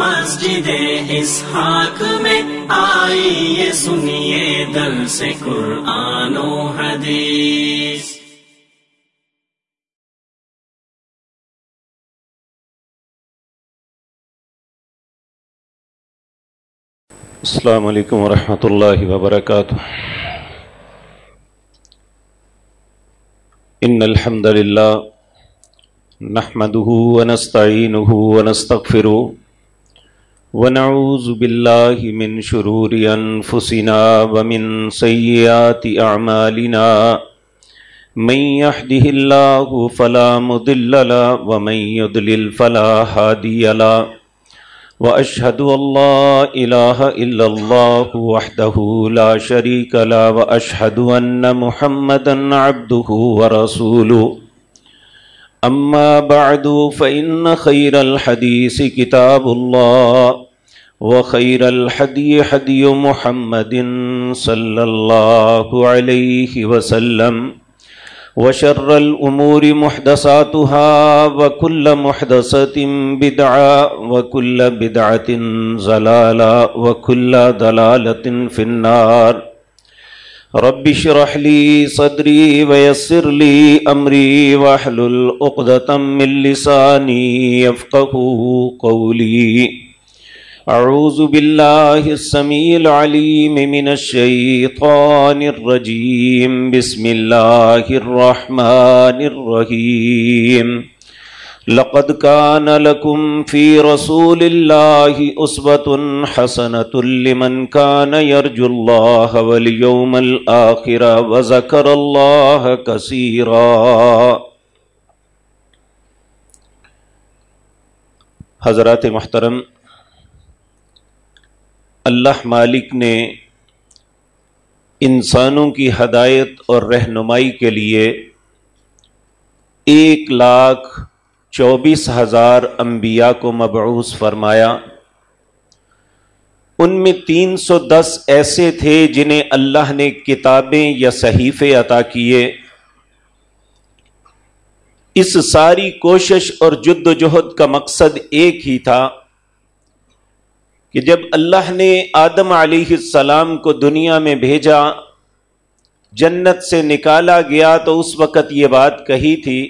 مسجد اسحاق میں آئیے سنیے در سے قرآن و حدیث۔ السلام علیکم ورحمۃ اللہ وبرکاتہ۔ ان الحمد للہ نحمده ونستعینه ونستغفره ونعوذ باللہ من شرور انفسنا ومن سیئات اعمالنا من يهده الله فلا مضل له ومن يضلل فلا هادي له واشهد ان لا اله الا الله وحده لا شريك له واشهد ان محمدا عبده ورسوله اما بعد فان خير الحديث كتاب الله وخير الحدي حدي محمد صلى الله عليه وسلم وشر الأمور محدثاتها وكل محدثة بدعة وكل بدعة زلالة وكل دلالة في النار رب شرح لي صدري ويسر لي أمري واحلل عقدة من لساني يفقه قولي أعوذ بالله السميع العليم من الشيطان الرجيم. بسم الله الرحمن الرحيم. لقد كان لكم في رسول الله أسوة حسنة لمن كان يرجو الله واليوم الآخر وذكر الله كثيرا. حضرات محترم اللہ مالک نے انسانوں کی ہدایت اور رہنمائی کے لیے ایک لاکھ چوبیس ہزار انبیاء کو مبعوث فرمایا۔ ان میں تین سو دس ایسے تھے جنہیں اللہ نے کتابیں یا صحیفے عطا کیے۔ اس ساری کوشش اور جد و جہد کا مقصد ایک ہی تھا۔ کہ جب اللہ نے آدم علیہ السلام کو دنیا میں بھیجا، جنت سے نکالا گیا تو اس وقت یہ بات کہی تھی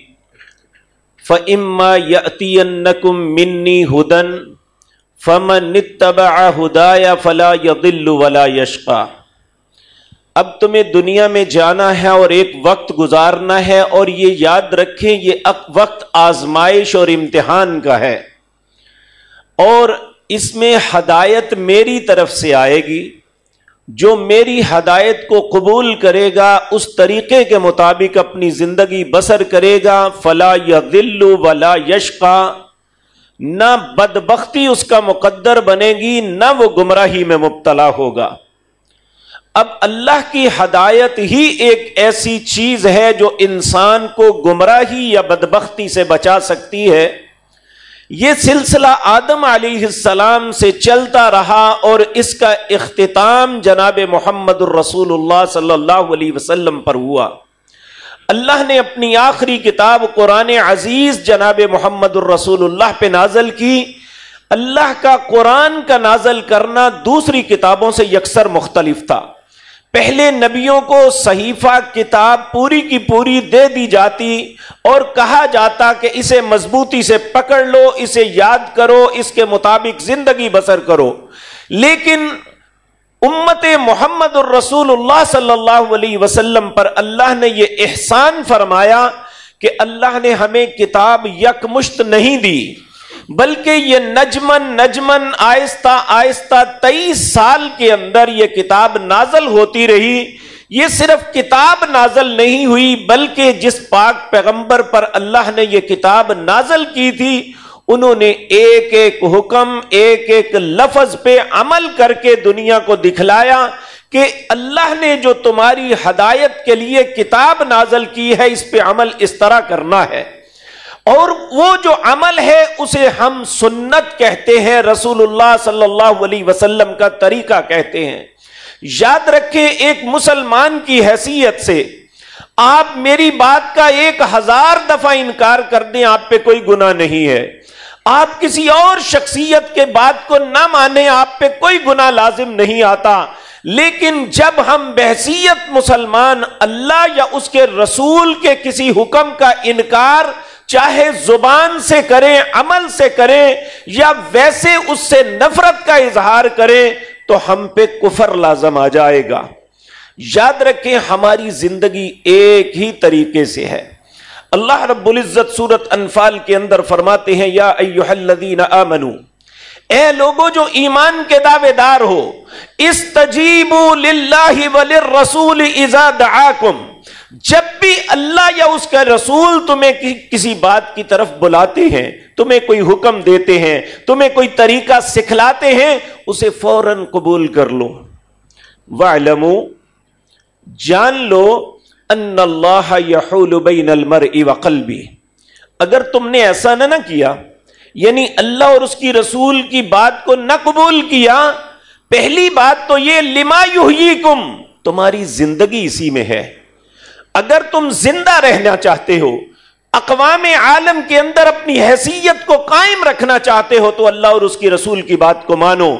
فعما یتی نقم منی ہدن فمن نتبا ہدا یا فلا یدل ولا یشقا اب تمہیں دنیا میں جانا ہے اور ایک وقت گزارنا ہے اور یہ یاد رکھیں، یہ وقت آزمائش اور امتحان کا ہے۔ اور اس میں ہدایت میری طرف سے آئے گی، جو میری ہدایت کو قبول کرے گا، اس طریقے کے مطابق اپنی زندگی بسر کرے گا۔ فلا یا دل ولا یش کا نہ بدبختی اس کا مقدر بنے گی، نہ وہ گمراہی میں مبتلا ہوگا۔ اب اللہ کی ہدایت ہی ایک ایسی چیز ہے جو انسان کو گمراہی یا بدبختی سے بچا سکتی ہے۔ یہ سلسلہ آدم علیہ السلام سے چلتا رہا اور اس کا اختتام جناب محمد الرسول اللہ صلی اللہ علیہ وسلم پر ہوا۔ اللہ نے اپنی آخری کتاب قرآن عزیز جناب محمد الرسول اللہ پہ نازل کی۔ اللہ کا قرآن کا نازل کرنا دوسری کتابوں سے یکسر مختلف تھا۔ پہلے نبیوں کو صحیفہ کتاب پوری کی پوری دے دی جاتی اور کہا جاتا کہ اسے مضبوطی سے پکڑ لو، اسے یاد کرو، اس کے مطابق زندگی بسر کرو۔ لیکن امت محمد الرسول اللہ صلی اللہ علیہ وسلم پر اللہ نے یہ احسان فرمایا کہ اللہ نے ہمیں کتاب یک مشت نہیں دی۔ بلکہ یہ نجمن نجمن آہستہ آہستہ تیئیس سال کے اندر یہ کتاب نازل ہوتی رہی۔ یہ صرف کتاب نازل نہیں ہوئی، بلکہ جس پاک پیغمبر پر اللہ نے یہ کتاب نازل کی تھی، انہوں نے ایک ایک حکم، ایک ایک لفظ پہ عمل کر کے دنیا کو دکھلایا کہ اللہ نے جو تمہاری ہدایت کے لیے کتاب نازل کی ہے، اس پہ عمل اس طرح کرنا ہے۔ اور وہ جو عمل ہے اسے ہم سنت کہتے ہیں، رسول اللہ صلی اللہ علیہ وسلم کا طریقہ کہتے ہیں۔ یاد رکھیں ایک مسلمان کی حیثیت سے، آپ میری بات کا ایک ہزار دفعہ انکار کر دیں، آپ پہ کوئی گنا نہیں ہے۔ آپ کسی اور شخصیت کے بات کو نہ مانیں، آپ پہ کوئی گنا لازم نہیں آتا۔ لیکن جب ہم بحثیت مسلمان اللہ یا اس کے رسول کے کسی حکم کا انکار چاہے زبان سے کریں، عمل سے کریں، یا ویسے اس سے نفرت کا اظہار کریں، تو ہم پہ کفر لازم آ جائے گا۔ یاد رکھیں، ہماری زندگی ایک ہی طریقے سے ہے۔ اللہ رب العزت سورت انفال کے اندر فرماتے ہیں، یا الذین آمنو، اے لوگوں جو ایمان کے دعوے دار ہو اس تجیب وللرسول اذا دعاکم۔ جب بھی اللہ یا اس کا رسول تمہیں کسی بات کی طرف بلاتے ہیں، تمہیں کوئی حکم دیتے ہیں، تمہیں کوئی طریقہ سکھلاتے ہیں، اسے فوراً قبول کر لو۔ وَعْلَمُوا جان لو ان اللہ یحول بین المرء وقلبی اگر تم نے ایسا نہ نہ کیا یعنی اللہ اور اس کی رسول کی بات کو نہ قبول کیا، پہلی بات تو یہ، لما یحییکم تمہاری زندگی اسی میں ہے۔ اگر تم زندہ رہنا چاہتے ہو، اقوام عالم کے اندر اپنی حیثیت کو قائم رکھنا چاہتے ہو، تو اللہ اور اس کی رسول کی بات کو مانو۔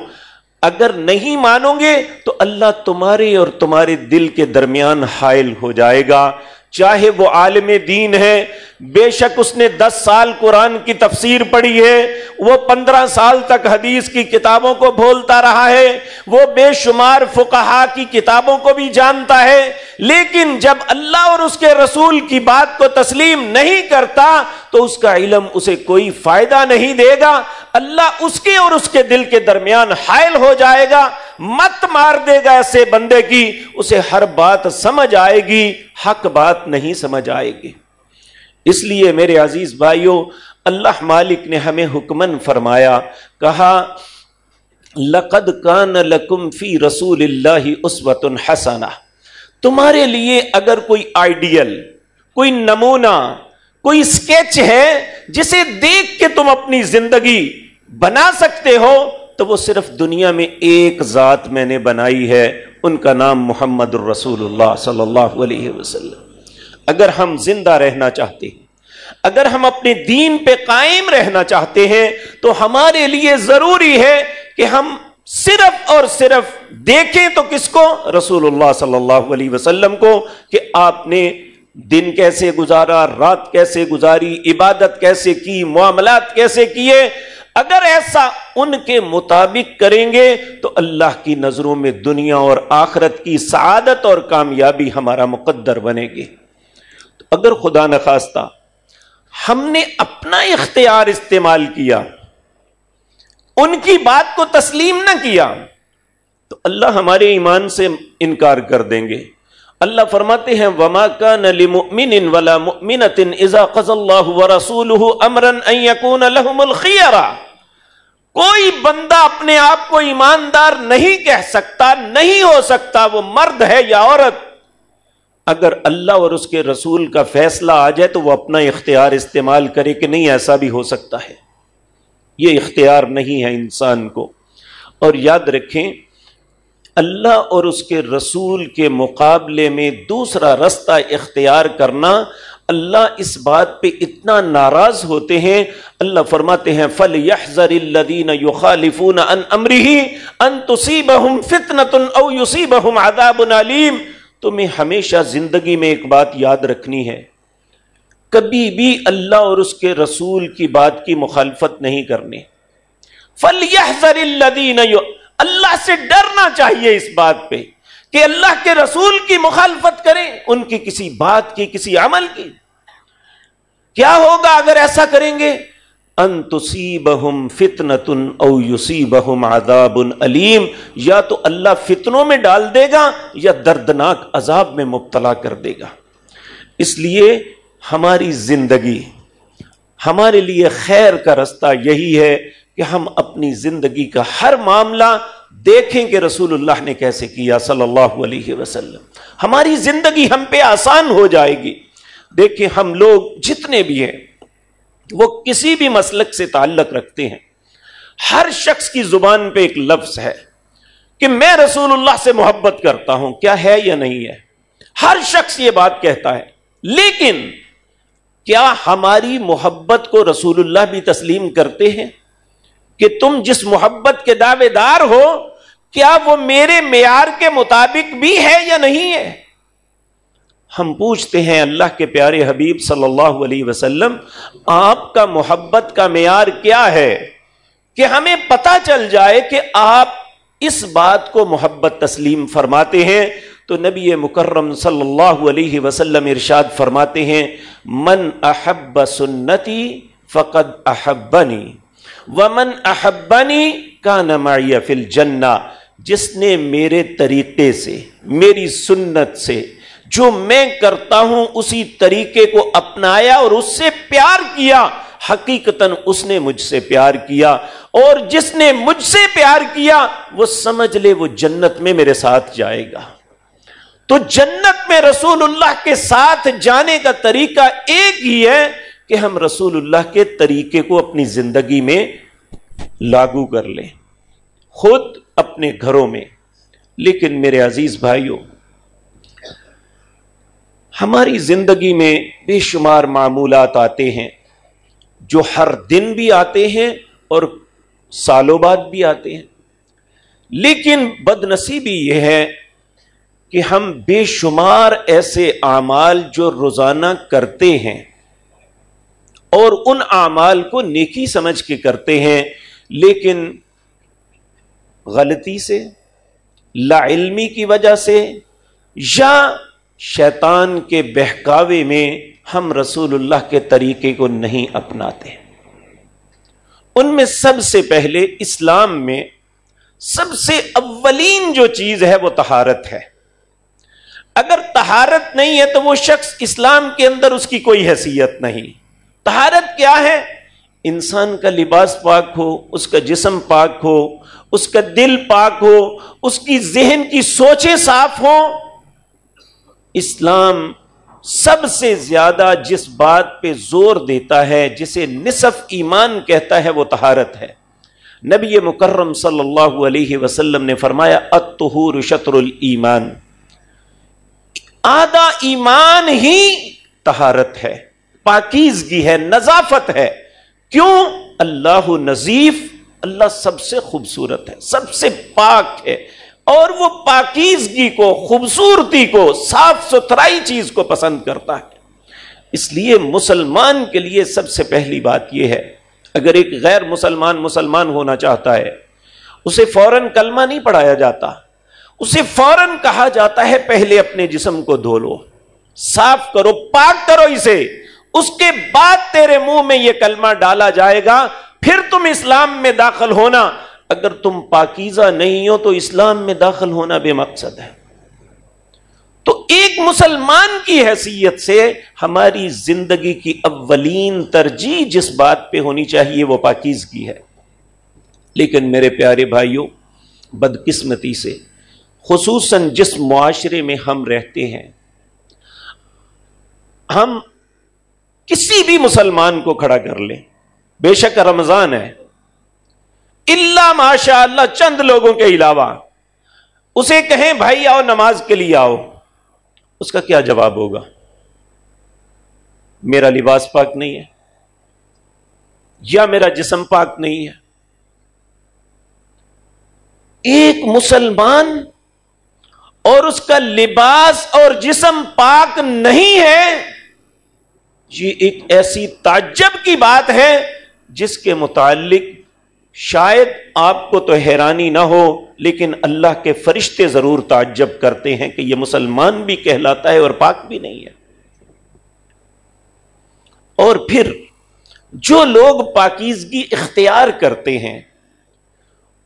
اگر نہیں مانو گے، تو اللہ تمہارے اور تمہارے دل کے درمیان حائل ہو جائے گا۔ چاہے وہ عالم دین ہے، بے شک اس نے دس سال قرآن کی تفسیر پڑھی ہے، وہ پندرہ سال تک حدیث کی کتابوں کو بھولتا رہا ہے، وہ بے شمار فقہا کی کتابوں کو بھی جانتا ہے، لیکن جب اللہ اور اس کے رسول کی بات کو تسلیم نہیں کرتا، تو اس کا علم اسے کوئی فائدہ نہیں دے گا۔ اللہ اس کے اور اس کے دل کے درمیان حائل ہو جائے گا۔ مت مار دے گا ایسے بندے کی، اسے ہر بات سمجھ آئے گی، حق بات نہیں سمجھ آئے گی۔ اس لیے میرے عزیز بھائیوں اللہ مالک نے ہمیں حکمن فرمایا، کہا، لقد کان لکم فی رسول اللہ اسوت حسنہ۔ تمہارے لیے اگر کوئی آئیڈیل، کوئی نمونہ، کوئی اسکیچ ہے جسے دیکھ کے تم اپنی زندگی بنا سکتے ہو تو وہ صرف دنیا میں ایک ذات میں نے بنائی ہے، ان کا نام محمد الرسول اللہ صلی اللہ علیہ وسلم۔ اگر ہم زندہ رہنا چاہتے ہیں، اگر ہم اپنے دین پہ قائم رہنا چاہتے ہیں، تو ہمارے لیے ضروری ہے کہ ہم صرف اور صرف دیکھیں تو کس کو؟ رسول اللہ صلی اللہ علیہ وسلم کو کہ آپ نے دن کیسے گزارا، رات کیسے گزاری، عبادت کیسے کی، معاملات کیسے کیے۔ اگر ایسا ان کے مطابق کریں گے تو اللہ کی نظروں میں دنیا اور آخرت کی سعادت اور کامیابی ہمارا مقدر بنے گی۔ تو اگر خدا نخواستہ ہم نے اپنا اختیار استعمال کیا، ان کی بات کو تسلیم نہ کیا، تو اللہ ہمارے ایمان سے انکار کر دیں گے۔ اللہ فرماتے ہیں، وما كان لمؤمن ولا مؤمنة اذا قضى الله ورسوله امرا ان يكون لهم الخيار کوئی بندہ اپنے آپ کو ایماندار نہیں کہہ سکتا، نہیں ہو سکتا، وہ مرد ہے یا عورت۔ اگر اللہ اور اس کے رسول کا فیصلہ آ جائے تو وہ اپنا اختیار استعمال کرے کہ نہیں، ایسا بھی ہو سکتا ہے۔ یہ اختیار نہیں ہے انسان کو۔ اور یاد رکھیں، اللہ اور اس کے رسول کے مقابلے میں دوسرا رستہ اختیار کرنا اللہ اس بات پہ اتنا ناراض ہوتے ہیں، اللہ فرماتے ہیں فل یحذر الذین یخالفون عن امرہ ان تصیبہم فتنۃ او یصیبہم عذاب علیم تمہیں ہمیشہ زندگی میں ایک بات یاد رکھنی ہے۔ کبھی بھی اللہ اور اس کے رسول کی بات کی مخالفت نہیں کرنی۔ فل اللہ سے ڈرنا چاہیے اس بات پہ۔ کہ اللہ کے رسول کی مخالفت کریں، ان کی کسی بات کی، کسی عمل کی۔ کیا ہوگا اگر ایسا کریں گے؟ ان تصیبہم فتنتن او یصیبہم عذاب علیم۔ یا تو اللہ فتنوں میں ڈال دے گا یا دردناک عذاب میں مبتلا کر دے گا۔ اس لیے ہماری زندگی، ہمارے لیے خیر کا رستہ یہی ہے کہ ہم اپنی زندگی کا ہر معاملہ دیکھیں کہ رسول اللہ نے کیسے کیا صلی اللہ علیہ وسلم۔ ہماری زندگی ہم پہ آسان ہو جائے گی۔ دیکھیں ہم لوگ جتنے بھی ہیں، وہ کسی بھی مسلک سے تعلق رکھتے ہیں۔ ہر شخص کی زبان پہ ایک لفظ ہے کہ میں رسول اللہ سے محبت کرتا ہوں، کیا ہے یا نہیں ہے۔ ہر شخص یہ بات کہتا ہے۔ لیکن کیا ہماری محبت کو رسول اللہ بھی تسلیم کرتے ہیں؟ کہ تم جس محبت کے دعوے دار ہو، کیا وہ میرے معیار کے مطابق بھی ہے یا نہیں ہے؟ ہم پوچھتے ہیں اللہ کے پیارے حبیب صلی اللہ علیہ وسلم، آپ کا محبت کا معیار کیا ہے؟ کہ ہمیں پتا چل جائے کہ آپ اس بات کو محبت تسلیم فرماتے ہیں۔ تو نبی مکرم صلی اللہ علیہ وسلم ارشاد فرماتے ہیں، من احب سنتی فقد احبنی. ومن احبنی کا نمایہ فل جنا جس نے میرے طریقے سے، میری سنت سے، جو میں کرتا ہوں اسی طریقے کو اپنایا اور اس سے پیار کیا حقیقت اس نے مجھ سے پیار کیا اور جس نے مجھ سے پیار کیا، وہ سمجھ لے وہ جنت میں میرے ساتھ جائے گا۔ تو جنت میں رسول اللہ کے ساتھ جانے کا طریقہ ایک ہی ہے کہ ہم رسول اللہ کے طریقے کو اپنی زندگی میں لاگو کر لیں۔ خود اپنے گھروں میں۔ لیکن میرے عزیز بھائیوں، ہماری زندگی میں بے شمار معمولات آتے ہیں جو ہر دن بھی آتے ہیں اور سالوں بعد بھی آتے ہیں۔ لیکن بد نصیبی یہ ہے کہ ہم بے شمار ایسے اعمال جو روزانہ کرتے ہیں۔ اور ان اعمال کو نیکی سمجھ کے کرتے ہیں، لیکن غلطی سے، لا علمی کی وجہ سے یا شیطان کے بہکاوے میں ہم رسول اللہ کے طریقے کو نہیں اپناتے۔ ان میں سب سے پہلے اسلام میں سب سے اولین جو چیز ہے وہ تہارت ہے۔ اگر تہارت نہیں ہے تو وہ شخص اسلام کے اندر اس کی کوئی حیثیت نہیں۔ تہارت کیا ہے؟ انسان کا لباس پاک ہو، اس کا جسم پاک ہو، اس کا دل پاک ہو، اس کی ذہن کی سوچیں صاف ہوں۔ اسلام سب سے زیادہ جس بات پہ زور دیتا ہے، جسے نصف ایمان کہتا ہے، وہ تہارت ہے۔ نبی مکرم صلی اللہ علیہ وسلم نے فرمایا اتہور شطر المان آدھا ایمان ہی تہارت ہے۔ پاکیزگی ہے، نظافت ہے۔ کیوں؟ اللہ نظیف، اللہ سب سے خوبصورت ہے، سب سے پاک ہے۔ اور وہ پاکیزگی کو، خوبصورتی کو، صاف ستھرائی چیز کو پسند کرتا ہے۔ اس لیے مسلمان کے لیے سب سے پہلی بات یہ ہے، اگر ایک غیر مسلمان مسلمان ہونا چاہتا ہے، اسے فوراً کلمہ نہیں پڑھایا جاتا۔ اسے فوراً کہا جاتا ہے، پہلے اپنے جسم کو دھو لو۔ صاف کرو، پاک کرو اسے۔ اس کے بعد تیرے منہ میں یہ کلمہ ڈالا جائے گا، پھر تم اسلام میں داخل ہونا۔ اگر تم پاکیزہ نہیں ہو تو اسلام میں داخل ہونا بے مقصد ہے۔ تو ایک مسلمان کی حیثیت سے ہماری زندگی کی اولین ترجیح جس بات پہ ہونی چاہیے وہ پاکیزگی ہے۔ لیکن میرے پیارے بھائیوں، بدقسمتی سے، خصوصاً جس معاشرے میں ہم رہتے ہیں، ہم کسی بھی مسلمان کو کھڑا کر لیں۔ بے شک رمضان ہے۔ اللہ ماشاء اللہ چند لوگوں کے علاوہ۔ اسے کہیں بھائی آؤ، نماز کے لیے آؤ۔ اس کا کیا جواب ہوگا؟ میرا لباس پاک نہیں ہے۔ یا میرا جسم پاک نہیں ہے۔ ایک مسلمان اور اس کا لباس اور جسم پاک نہیں ہے۔ یہ ایک ایسی تعجب کی بات ہے جس کے متعلق شاید آپ کو تو حیرانی نہ ہو، لیکن اللہ کے فرشتے ضرور تعجب کرتے ہیں کہ یہ مسلمان بھی کہلاتا ہے اور پاک بھی نہیں ہے۔ اور پھر جو لوگ پاکیزگی اختیار کرتے ہیں،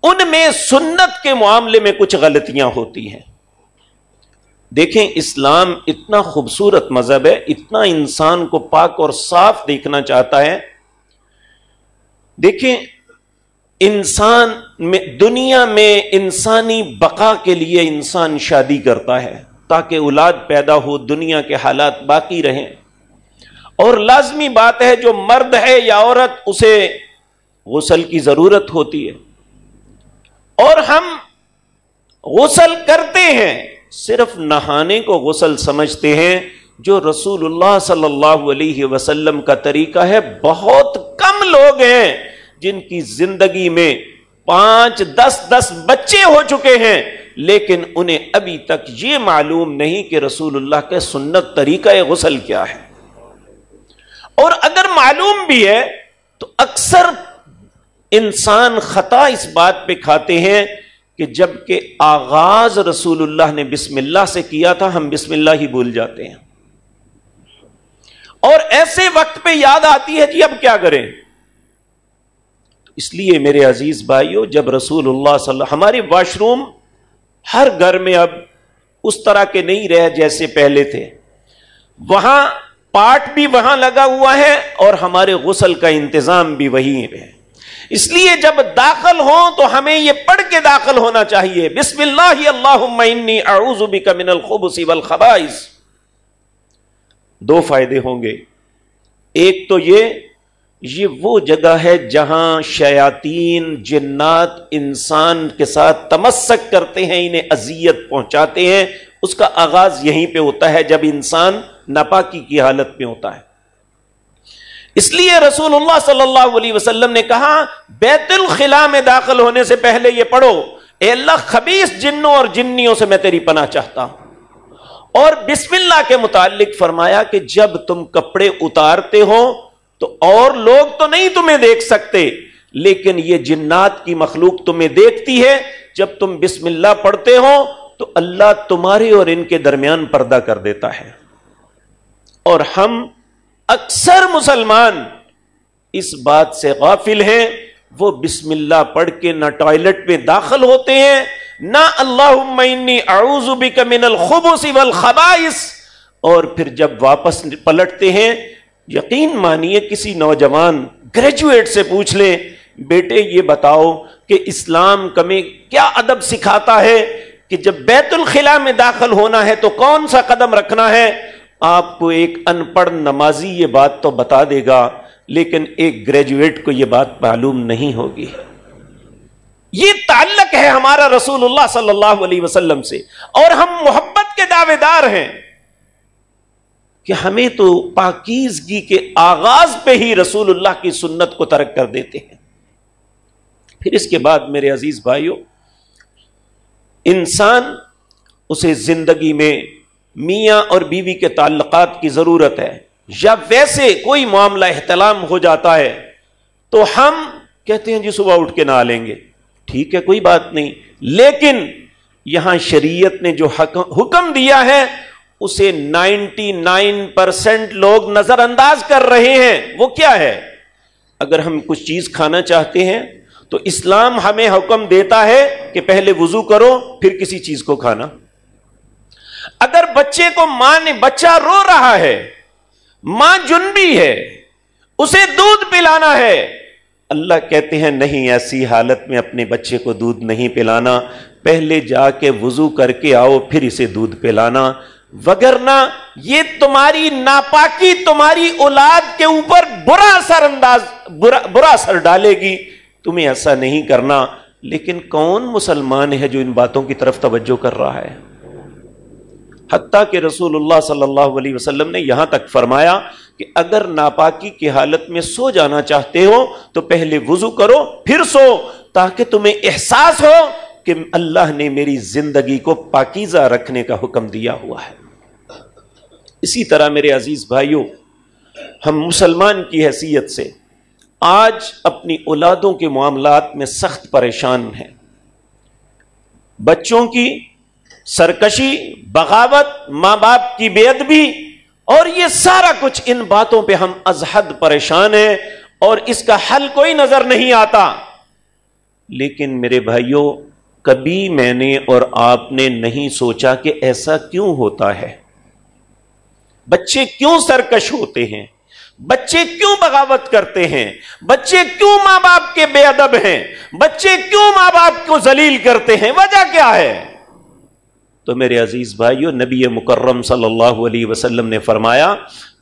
ان میں سنت کے معاملے میں کچھ غلطیاں ہوتی ہیں۔ دیکھیں اسلام اتنا خوبصورت مذہب ہے، اتنا انسان کو پاک اور صاف دیکھنا چاہتا ہے۔ دیکھیں انسان میں، دنیا میں انسانی بقا کے لیے انسان شادی کرتا ہے، تاکہ اولاد پیدا ہو، دنیا کے حالات باقی رہیں۔ اور لازمی بات ہے، جو مرد ہے یا عورت، اسے غسل کی ضرورت ہوتی ہے۔ اور ہم غسل کرتے ہیں۔ صرف نہانے کو غسل سمجھتے ہیں، جو رسول اللہ صلی اللہ علیہ وسلم کا طریقہ ہے، بہت کم لوگ ہیں جن کی زندگی میں پانچ، دس دس بچے ہو چکے ہیں، لیکن انہیں ابھی تک یہ معلوم نہیں کہ رسول اللہ کے سنت طریقہ غسل کیا ہے۔ اور اگر معلوم بھی ہے، تو اکثر انسان خطا اس بات پہ کھاتے ہیں کہ جبکہ آغاز رسول اللہ نے بسم اللہ سے کیا تھا، ہم بسم اللہ ہی بھول جاتے ہیں۔ اور ایسے وقت پہ یاد آتی ہے جی اب کیا کریں؟ اس لیے میرے عزیز بھائیوں جب رسول اللہ صلی اللہ ہمارے واش روم ہر گھر میں اب اس طرح کے نہیں رہے جیسے پہلے تھے۔ وہاں پاٹ بھی وہاں لگا ہوا ہے اور ہمارے غسل کا انتظام بھی وہی ہے۔ اس لیے جب داخل ہو تو ہمیں یہ پڑھ کے داخل ہونا چاہیے۔ بسم اللہ اللہ اعوذ بک من الخبث والخبائث۔ دو فائدے ہوں گے۔ ایک تو یہ یہ وہ جگہ ہے جہاں شیاتین جنات، انسان کے ساتھ تمسک کرتے ہیں، انہیں اذیت پہنچاتے ہیں۔ اس کا آغاز یہیں پہ ہوتا ہے جب انسان ناپاکی کی حالت میں ہوتا ہے۔ اس لیے رسول اللہ صلی اللہ علیہ وسلم نے کہا، بیت الخلا میں داخل ہونے سے پہلے یہ پڑھو، اے اللہ خبیص جنوں اور جنیوں سے میں تیری پناہ چاہتا ہوں۔ اور بسم اللہ کے متعلق فرمایا کہ جب تم کپڑے اتارتے ہو تو اور لوگ تو نہیں تمہیں دیکھ سکتے، لیکن یہ جنات کی مخلوق تمہیں دیکھتی ہے۔ جب تم بسم اللہ پڑھتے ہو تو اللہ تمہارے اور ان کے درمیان پردہ کر دیتا ہے۔ اور ہم اکثر مسلمان اس بات سے غافل ہیں، وہ بسم اللہ پڑھ کے نہ ٹوائلٹ میں داخل ہوتے ہیں، نہ اللہ اعوذ بک من الخبث والخبائث۔ اور پھر جب واپس پلٹتے ہیں، یقین مانیے کسی نوجوان گریجویٹ سے پوچھ لیں بیٹے یہ بتاؤ کہ اسلام کمی کیا ادب سکھاتا ہے کہ جب بیت الخلا میں داخل ہونا ہے تو کون سا قدم رکھنا ہے؟ آپ کو ایک ان پڑھ نمازی یہ بات تو بتا دے گا، لیکن ایک گریجویٹ کو یہ بات معلوم نہیں ہوگی۔ یہ تعلق ہے ہمارا رسول اللہ صلی اللہ علیہ وسلم سے، اور ہم محبت کے دعوے دار ہیں۔ کہ ہمیں تو پاکیزگی کے آغاز پہ ہی رسول اللہ کی سنت کو ترک کر دیتے ہیں۔ پھر اس کے بعد میرے عزیز بھائیوں انسان اسے زندگی میں میاں اور بیوی کے تعلقات کی ضرورت ہے۔ یا ویسے کوئی معاملہ احتلام ہو جاتا ہے، تو ہم کہتے ہیں جی صبح اٹھ کے نہ لیں گے۔ ٹھیک ہے، کوئی بات نہیں۔ لیکن یہاں شریعت نے جو حکم دیا ہے، اسے نائنٹی نائن پرسینٹ لوگ نظر انداز کر رہے ہیں۔ وہ کیا ہے؟ اگر ہم کچھ چیز کھانا چاہتے ہیں، تو اسلام ہمیں حکم دیتا ہے کہ پہلے وضو کرو، پھر کسی چیز کو کھانا۔ اگر بچے کو ماں نے بچہ رو رہا ہے، ماں جنبی ہے، اسے دودھ پلانا ہے۔ اللہ کہتے ہیں، نہیں، ایسی حالت میں اپنے بچے کو دودھ نہیں پلانا۔ پہلے جا کے وضو کر کے آؤ، پھر اسے دودھ پلانا۔ وگرنا یہ تمہاری ناپاکی، تمہاری اولاد کے اوپر برا اثر انداز، برا برا اثر ڈالے گی۔ تمہیں ایسا نہیں کرنا۔ لیکن کون مسلمان ہے جو ان باتوں کی طرف توجہ کر رہا ہے؟ حتیٰ کہ رسول اللہ صلی اللہ علیہ وسلم نے یہاں تک فرمایا کہ اگر ناپاکی کی حالت میں سو جانا چاہتے ہو تو پہلے وضو کرو، پھر سو، تاکہ تمہیں احساس ہو کہ اللہ نے میری زندگی کو پاکیزہ رکھنے کا حکم دیا ہوا ہے۔ اسی طرح میرے عزیز بھائیوں، ہم مسلمان کی حیثیت سے آج اپنی اولادوں کے معاملات میں سخت پریشان ہیں۔ بچوں کی سرکشی، بغاوت، ماں باپ کی بے ادبی، اور یہ سارا کچھ ان باتوں پہ ہم ازحد پریشان ہیں، اور اس کا حل کوئی نظر نہیں آتا۔ لیکن میرے بھائیوں کبھی میں نے اور آپ نے نہیں سوچا کہ ایسا کیوں ہوتا ہے۔ بچے کیوں سرکش ہوتے ہیں؟ بچے کیوں بغاوت کرتے ہیں؟ بچے کیوں ماں باپ کے بے ادب ہیں؟ بچے کیوں ماں باپ کو ذلیل کرتے ہیں؟ وجہ کیا ہے؟ تو میرے عزیز بھائیو، نبی مکرم صلی اللہ علیہ وسلم نے فرمایا،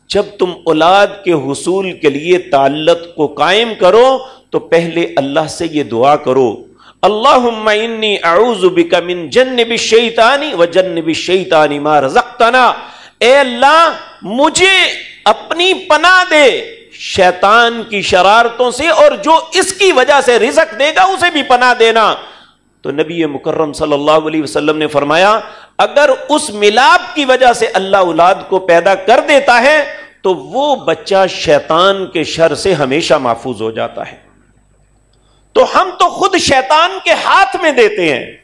جب تم اولاد کے حصول کے لیے تعلق کو قائم کرو، تو پہلے اللہ سے یہ دعا کرو۔ اللہ انی اعوذ بک من جنب الشیطانی و جنب الشیطانی ما رزقتنا۔ اے اللہ، مجھے اپنی پناہ دے شیطان کی شرارتوں سے اور جو اس کی وجہ سے رزق دے گا، اسے بھی پناہ دینا۔ تو نبی مکرم صلی اللہ علیہ وسلم نے فرمایا، اگر اس ملاپ کی وجہ سے اللہ اولاد کو پیدا کر دیتا ہے، تو وہ بچہ شیطان کے شر سے ہمیشہ محفوظ ہو جاتا ہے۔ تو ہم تو خود شیطان کے ہاتھ میں دیتے ہیں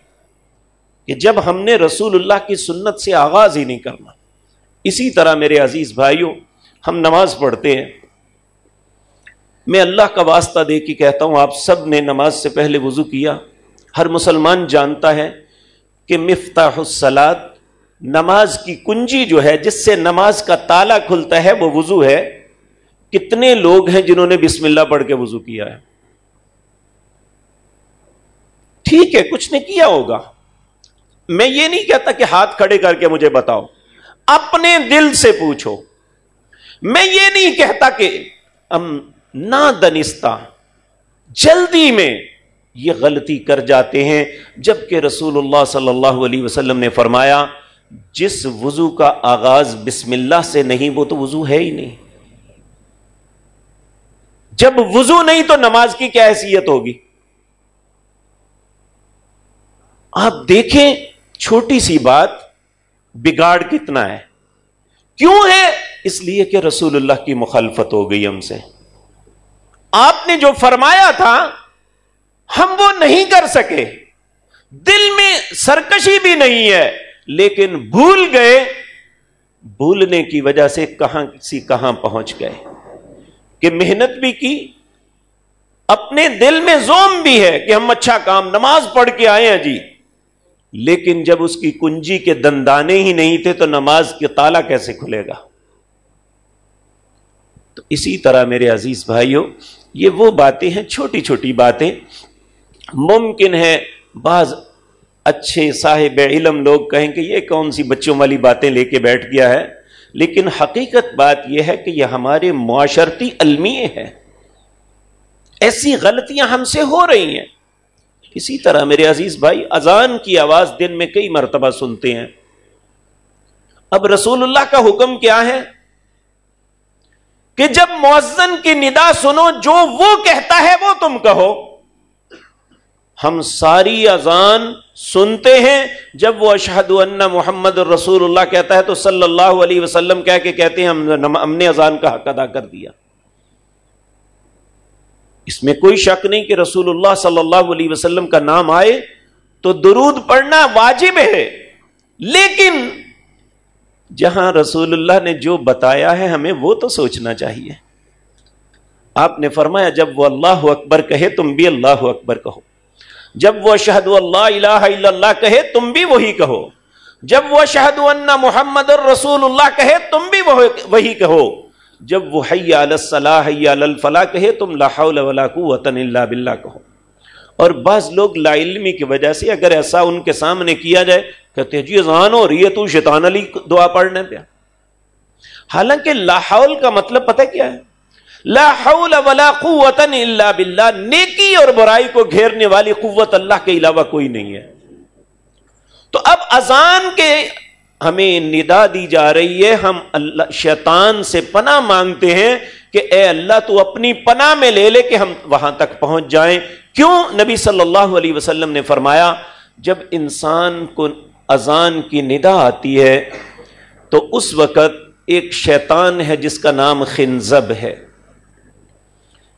کہ جب ہم نے رسول اللہ کی سنت سے آغاز ہی نہیں کرنا۔ اسی طرح میرے عزیز بھائیوں، ہم نماز پڑھتے ہیں۔ میں اللہ کا واسطہ دے کے کہتا ہوں، آپ سب نے نماز سے پہلے وضو کیا۔ ہر مسلمان جانتا ہے کہ مفتاح السلاد نماز کی کنجی جو ہے، جس سے نماز کا تالا کھلتا ہے، وہ وضو ہے۔ کتنے لوگ ہیں جنہوں نے بسم اللہ پڑھ کے وضو کیا ہے؟ ٹھیک ہے، کچھ نے کیا ہوگا۔ میں یہ نہیں کہتا کہ ہاتھ کھڑے کر کے مجھے بتاؤ۔ اپنے دل سے پوچھو۔ میں یہ نہیں کہتا کہ نہ دنستہ جلدی میں یہ غلطی کر جاتے ہیں۔ جبکہ رسول اللہ صلی اللہ علیہ وسلم نے فرمایا، جس وضو کا آغاز بسم اللہ سے نہیں، وہ تو وضو ہے ہی نہیں۔ جب وضو نہیں تو نماز کی کیا حیثیت ہوگی؟ آپ دیکھیں، چھوٹی سی بات بگاڑ کتنا ہے۔ کیوں ہے؟ اس لیے کہ رسول اللہ کی مخالفت ہو گئی ہم سے۔ آپ نے جو فرمایا تھا ہم وہ نہیں کر سکے۔ دل میں سرکشی بھی نہیں ہے، لیکن بھول گئے۔ بھولنے کی وجہ سے کہاں کسی کہاں پہنچ گئے۔ کہ محنت بھی کی، اپنے دل میں زوم بھی ہے کہ ہم اچھا کام، نماز پڑھ کے آئے ہیں جی۔ لیکن جب اس کی کنجی کے دندانے ہی نہیں تھے تو نماز کے تالا کیسے کھلے گا؟ تو اسی طرح میرے عزیز بھائیوں، یہ وہ باتیں ہیں، چھوٹی چھوٹی باتیں ممکن ہے بعض اچھے صاحب علم لوگ کہیں کہ یہ کون سی بچوں والی باتیں لے کے بیٹھ گیا ہے؟ لیکن حقیقت بات یہ ہے کہ یہ ہمارے معاشرتی المیے ہیں۔ ایسی غلطیاں ہم سے ہو رہی ہیں۔ اسی طرح میرے عزیز بھائی، اذان کی آواز دن میں کئی مرتبہ سنتے ہیں۔ اب رسول اللہ کا حکم کیا ہے؟ کہ جب مؤذن کی ندا سنو، جو وہ کہتا ہے وہ تم کہو۔ ہم ساری اذان سنتے ہیں جب وہ اشہد ان محمد رسول اللہ کہتا ہے تو صلی اللہ علیہ وسلم کہہ کے کہتے ہیں ہم نے اذان کا حق ادا کر دیا۔ اس میں کوئی شک نہیں کہ رسول اللہ صلی اللہ علیہ وسلم کا نام آئے تو درود پڑھنا واجب ہے۔ لیکن جہاں رسول اللہ نے جو بتایا ہے ہمیں وہ تو سوچنا چاہیے۔ آپ نے فرمایا جب وہ اللہ اکبر کہے تم بھی اللہ اکبر کہو۔ جب وہ شہد اللہ الہ الا اللہ کہے تم بھی وہی کہو۔ جب وہ شہد محمد الرسول اللہ کہے تم بھی وہی کہو۔ جب وہ حی الصلاح حی الفلاح کہے تم لا حول ولا قوت الا باللہ کہو۔ اور بعض لوگ لا علمی کی وجہ سے اگر ایسا ان کے سامنے کیا جائے کہتے جی اذان ہو رہی ہے، تو شیطان علی دعا پڑھنے پہ حالانکہ لا حول کا مطلب پتہ کیا ہے؟ لا حول ولا قوت الا باللہ۔ نیکی اور برائی کو گھیرنے والی قوت اللہ کے علاوہ کوئی نہیں ہے۔ تو اب اذان کے ہمیں ندا دی جا رہی ہے۔ ہم اللہ، شیطان سے پناہ مانگتے ہیں کہ اے اللہ، تو اپنی پناہ میں لے لے کہ ہم وہاں تک پہنچ جائیں۔ کیوں؟ نبی صلی اللہ علیہ وسلم نے فرمایا، جب انسان کو اذان کی ندا آتی ہے، تو اس وقت ایک شیطان ہے جس کا نام خنزب ہے۔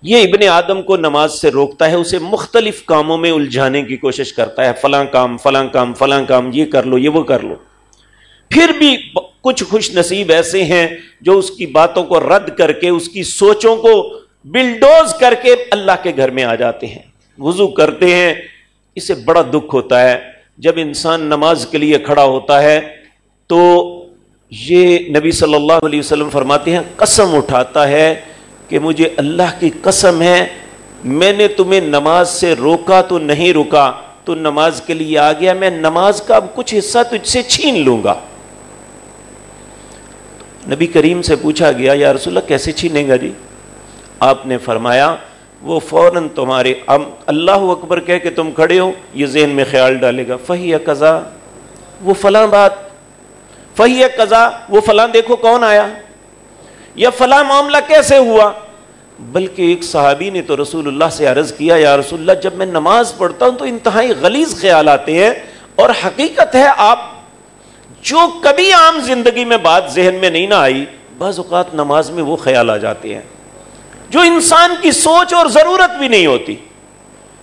یہ ابن آدم کو نماز سے روکتا ہے، اسے مختلف کاموں میں الجھانے کی کوشش کرتا ہے، فلاں کام فلاں کام فلاں کام، یہ کر لو، یہ وہ کر لو۔ پھر بھی کچھ خوش نصیب ایسے ہیں جو اس کی باتوں کو رد کر کے، اس کی سوچوں کو بلڈوز کر کے اللہ کے گھر میں آ جاتے ہیں۔ وضو کرتے ہیں، اسے بڑا دکھ ہوتا ہے۔ جب انسان نماز کے لیے کھڑا ہوتا ہے تو یہ نبی صلی اللہ علیہ وسلم فرماتے ہیں، قسم اٹھاتا ہے کہ مجھے اللہ کی قسم ہے، میں نے تمہیں نماز سے روکا تو نہیں رکا تو نماز کے لیے آ گیا، میں نماز کا اب کچھ حصہ تجھ سے چھین لوں گا۔ نبی کریم سے پوچھا گیا، یا رسول اللہ، کیسے چھینے گا جی؟ آپ نے فرمایا، وہ فوراً تمہارے اللہ اکبر کہہ کہ تم کھڑے ہو، یہ ذہن میں خیال ڈالے گا، فہی قضا؟ وہ فلاں بات، فہی قضا؟ وہ فلاں دیکھو کون آیا؟ یا فلاں معاملہ کیسے ہوا؟ بلکہ ایک صحابی نے تو رسول اللہ سے عرض کیا، یا رسول اللہ، جب میں نماز پڑھتا ہوں تو انتہائی غلیظ خیال آتے ہیں اور حقیقت ہے آپ، جو کبھی عام زندگی میں بات ذہن میں نہیں نہ آئی، بعض اوقات نماز میں وہ خیال آ جاتے ہیں جو انسان کی سوچ اور ضرورت بھی نہیں ہوتی۔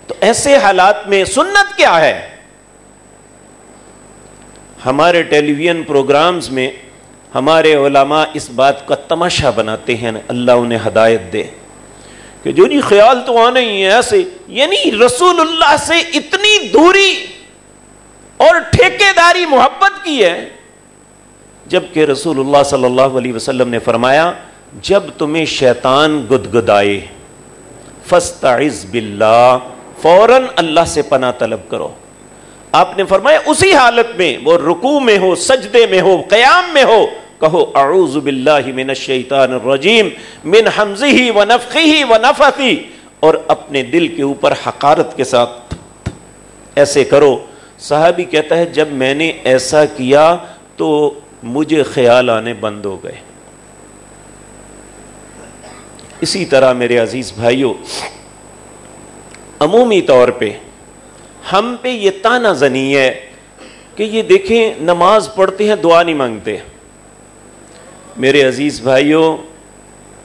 تو ایسے حالات میں سنت کیا ہے؟ ہمارے ٹیلی ویژن پروگرامز میں ہمارے علماء اس بات کا تماشا بناتے ہیں، اللہ انہیں ہدایت دے۔ کہ جو جی خیال تو آنا ہی ہے ایسے۔ یعنی رسول اللہ سے اتنی دوری اور ٹھیکے داری محبت کی ہے۔ جبکہ رسول اللہ صلی اللہ علیہ وسلم نے فرمایا، جب تمہیں شیطان گدگدائے فستعز باللہ، فوراً اللہ سے پناہ طلب کرو۔ آپ نے فرمایا، اسی حالت میں، وہ رکوع میں ہو، سجدے میں ہو، قیام میں ہو، کہو، اعوذ باللہ من الشیطان الرجیم، من حمزه ونفخه ونفثه اور اپنے دل کے اوپر حقارت کے ساتھ ایسے کرو۔ صحابی کہتا ہے، جب میں نے ایسا کیا تو مجھے خیال آنے بند ہو گئے۔ اسی طرح میرے عزیز بھائیوں عمومی طور پہ ہم پہ یہ تانا زنی ہے کہ یہ دیکھیں نماز پڑھتے ہیں، دعا نہیں مانگتے۔ میرے عزیز بھائیوں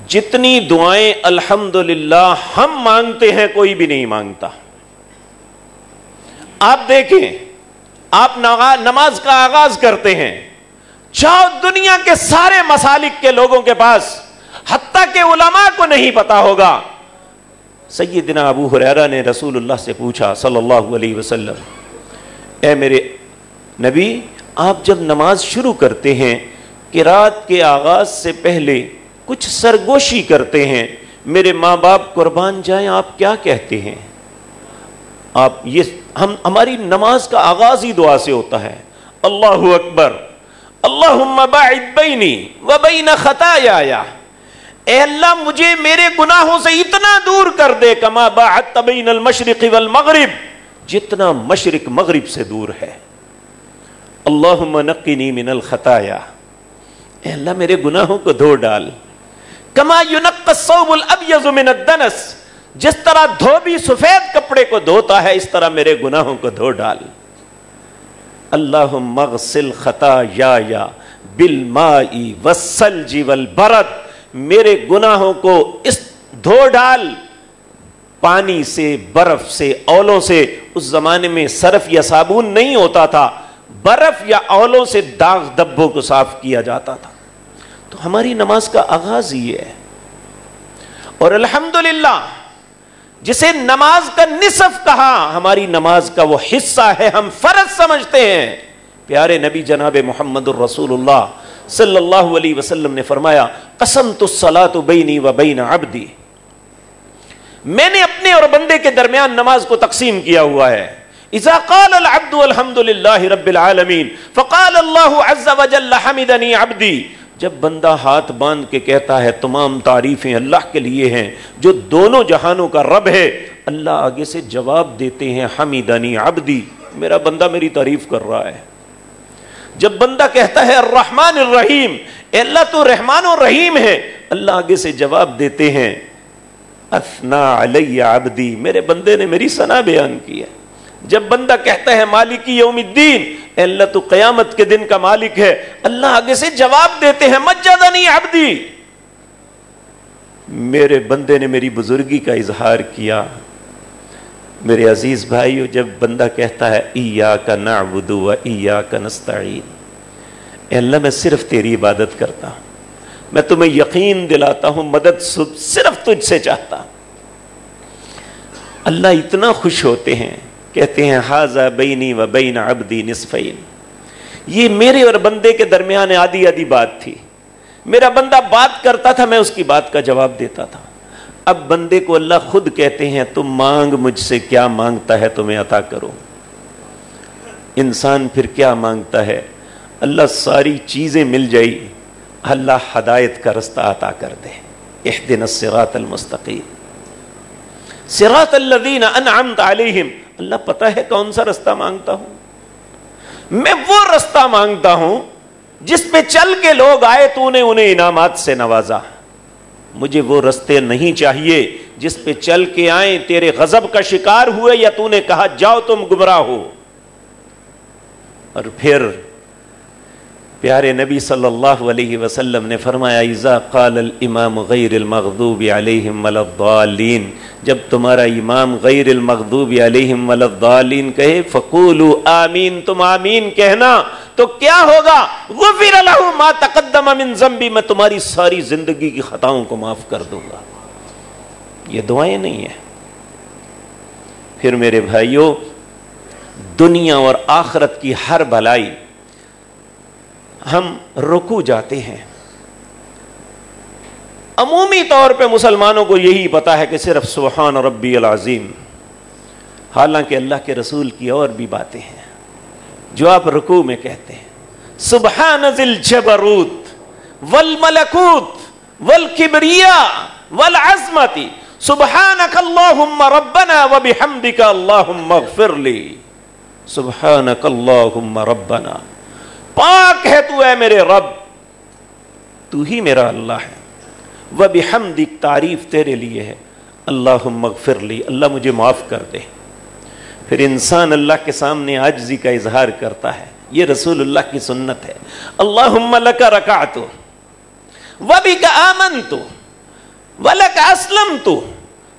جتنی دعائیں الحمد ہم مانگتے ہیں، کوئی بھی نہیں مانگتا۔ آپ دیکھیں، آپ نماز کا آغاز کرتے ہیں۔ چاہو دنیا کے سارے مسالک کے لوگوں کے پاس، حتیٰ کہ علماء کو نہیں پتا ہوگا۔ سیدنا ابو حریرہ نے رسول اللہ سے پوچھا صلی اللہ علیہ وسلم، اے میرے نبی، آپ جب نماز شروع کرتے ہیں کہ رات کے آغاز سے پہلے کچھ سرگوشی کرتے ہیں، میرے ماں باپ قربان جائیں، آپ کیا کہتے ہیں؟ آپ یہ، ہم، ہماری نماز کا آغاز ہی دعا سے ہوتا ہے۔ اللہ اکبر اللہ بینی و بین خطایا اے اللہ مجھے میرے گناہوں سے اتنا دور کر دے کما باعت بین المشرق والمغرب، جتنا مشرق مغرب سے دور ہے۔ اللہم نقنی من الخطایا۔ اے اللہ میرے گناہوں کو دھو ڈال۔ کما یونق الصوب الابیض من الدنس۔ جس طرح دھوبی سفید کپڑے کو دھوتا ہے، اس طرح میرے گناہوں کو دھو ڈال۔ اللہ مغسل خطا یا یا بالمائی والسلج والبرد۔ میرے گناہوں کو اس دھو ڈال، پانی سے، برف سے، اولوں سے۔ اس زمانے میں صرف یا صابن نہیں ہوتا تھا، برف یا اولوں سے داغ دبوں کو صاف کیا جاتا تھا۔ تو ہماری نماز کا آغاز ہی ہے۔ اور الحمد جسے نماز کا نصف کہا، ہماری نماز کا وہ حصہ ہے، ہم فرض سمجھتے ہیں۔ پیارے نبی جناب محمد الرسول اللہ صلی اللہ علیہ وسلم نے فرمایا قسم تو سلا تو بینی و بین ابدی میں نے اپنے اور بندے کے درمیان نماز کو تقسیم کیا ہوا ہے۔ اذا قال العبد الحمد للہ رب العالمین، فقال اللہ عز وجل حمدنی عبدی۔ جب بندہ ہاتھ باندھ کے کہتا ہے، تمام تعریفیں اللہ کے لیے ہیں، جو دونوں جہانوں کا رب ہے، اللہ آگے سے جواب دیتے ہیں حمیدنی عبدی۔ میرا بندہ میری تعریف کر رہا ہے۔ جب بندہ کہتا ہے، الرحمن الرحیم، اے اللہ تو رحمان و رحیم ہے، اللہ آگے سے جواب دیتے ہیں افنا علی عبدی، میرے بندے نے میری سنا بیان کی ہے۔ جب بندہ کہتا ہے، مالکی یوم الدین، اے اللہ تو قیامت کے دن کا مالک ہے، اللہ آگے سے جواب دیتے ہیں مجدنی عبدی۔ میرے بندے نے میری بزرگی کا اظہار کیا۔ میرے عزیز بھائیو، جب بندہ کہتا ہے ایا کا نعبدو و ایا کا نستعین. اے اللہ، میں صرف تیری عبادت کرتا ہوں۔ میں تمہیں یقین دلاتا ہوں، مدد صرف تجھ سے چاہتا اللہ اتنا خوش ہوتے ہیں، کہتے ہیں حاضہ بینی و بین عبدی نصفین. یہ میرے اور بندے کے درمیان آدھی آدھی بات تھی۔ میرا بندہ بات کرتا تھا، میں اس کی بات کا جواب دیتا تھا۔ اب بندے کو اللہ خود کہتے ہیں، تم مانگ مجھ سے کیا مانگتا ہے، تمہیں عطا کرو۔ انسان پھر کیا مانگتا ہے؟ اللہ ساری چیزیں مل جائی، اللہ ہدایت کا رستہ عطا کر دے۔ احدن الصراط المستقیم۔ صراط الذین انعمت علیہم۔ اللہ پتہ ہے کون سا رستہ مانگتا ہوں۔ میں وہ رستہ مانگتا ہوں جس پہ چل کے لوگ آئے، تو نے انہیں انعامات سے نوازا۔ مجھے وہ رستے نہیں چاہیے جس پہ چل کے آئیں، تیرے غضب کا شکار ہوئے یا تو نے کہا، جاؤ تم گمراہ ہو۔ اور پھر پیارے نبی صلی اللہ علیہ وسلم نے فرمایا، اذا قال الامام غیر المغضوب علیہم والضالین جب تمہارا امام غیر المغضوب علیہم والضالین کہے، فقولوا آمین، تم آمین کہنا تو کیا ہوگا؟ غفر له ما تقدم من ذنبی، میں تمہاری ساری زندگی کی خطاؤں کو معاف کر دوں گا۔ یہ دعائیں نہیں ہیں۔ پھر میرے بھائیوں دنیا اور آخرت کی ہر بھلائی ہم رکو جاتے ہیں۔ عمومی طور پہ مسلمانوں کو یہی پتا ہے کہ صرف سبحان ربی العظیم، حالانکہ اللہ کے رسول کی اور بھی باتیں ہیں، جو آپ رکو میں کہتے ہیں۔ سبحان ذل جبروت والملکوت والکبریا والعظمتی سبحانک اللہم ربنا وبحمدک اللہم اغفر لی۔ سبحانک اللہم ربنا۔ پاک ہے تو اے میرے رب، تو ہی میرا اللہ ہے۔ وہ بھی ہم تعریف تیرے لیے ہے۔ اللہ مغفر لی، اللہ مجھے معاف کر دے۔ پھر انسان اللہ کے سامنے آجزی کا اظہار کرتا ہے۔ یہ رسول اللہ کی سنت ہے۔ اللہ کا رکا تو وہ بھی کا آمن تو کا اسلم تو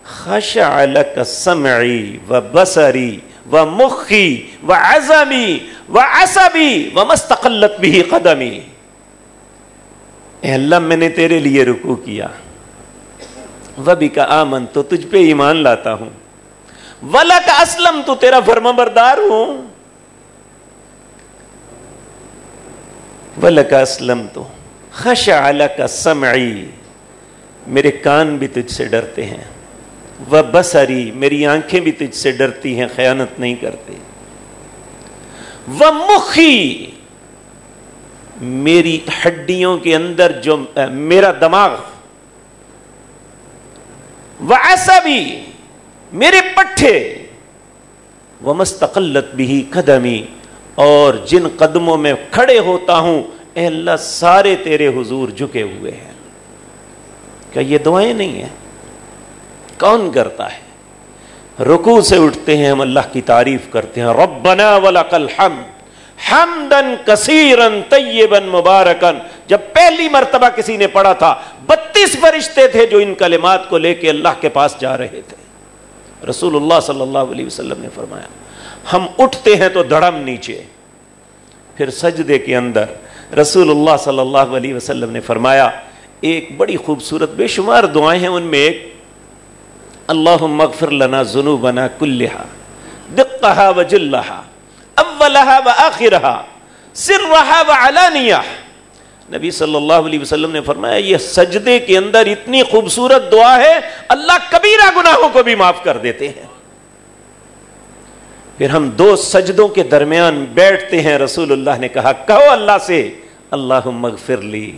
خشع لك سمعی و بسری و مخی و عزمی وہ ایسا بھی وہ مستقلت بھی قدمی۔ اے اللہ، میں نے تیرے لیے رکو کیا۔ وہ بھی کا آمن تو تجھ پہ ایمان لاتا ہوں۔ ولا کا اسلم تو تیرا فرما بردار ہوں۔ ولا کا اسلم تو خش کا سمعی۔ میرے کان بھی تجھ سے ڈرتے ہیں۔ وہ بسری میری آنکھیں بھی تجھ سے ڈرتی ہیں، خیانت نہیں کرتے۔ وہ مخی میری ہڈیوں کے اندر جو میرا دماغ، وہ ایسا بھی میرے پٹھے، وہ مستقلت بھی قدمی، اور جن قدموں میں کھڑے ہوتا ہوں، اے اللہ، سارے تیرے حضور جھکے ہوئے ہیں۔ کیا یہ دعائیں نہیں ہیں؟ کون کرتا ہے؟ رکو سے اٹھتے ہیں، ہم اللہ کی تعریف کرتے ہیں، ربنا ولقل حمد حمدن کثیرن طیبن مبارکن جب پہلی مرتبہ کسی نے پڑھا تھا، بتیس فرشتے تھے جو ان کلمات کو لے کے اللہ کے پاس جا رہے تھے۔ رسول اللہ صلی اللہ علیہ وسلم نے فرمایا، ہم اٹھتے ہیں تو دڑم نیچے۔ پھر سجدے کے اندر رسول اللہ صلی اللہ علیہ وسلم نے فرمایا، ایک بڑی خوبصورت بے شمار دعائیں ہیں، ان میں ایک اللہ مغفر لنا ذنوبنا کلہا دقہا و جلہا اولہا و آخرہا سرہا و علانیہ نبی صلی اللہ علیہ وسلم نے فرمایا، یہ سجدے کے اندر اتنی خوبصورت دعا ہے، اللہ کبیرہ گناہوں کو بھی معاف کر دیتے ہیں۔ پھر ہم دو سجدوں کے درمیان بیٹھتے ہیں، رسول اللہ نے کہا، کہو اللہ سے اللہ مغفر لی،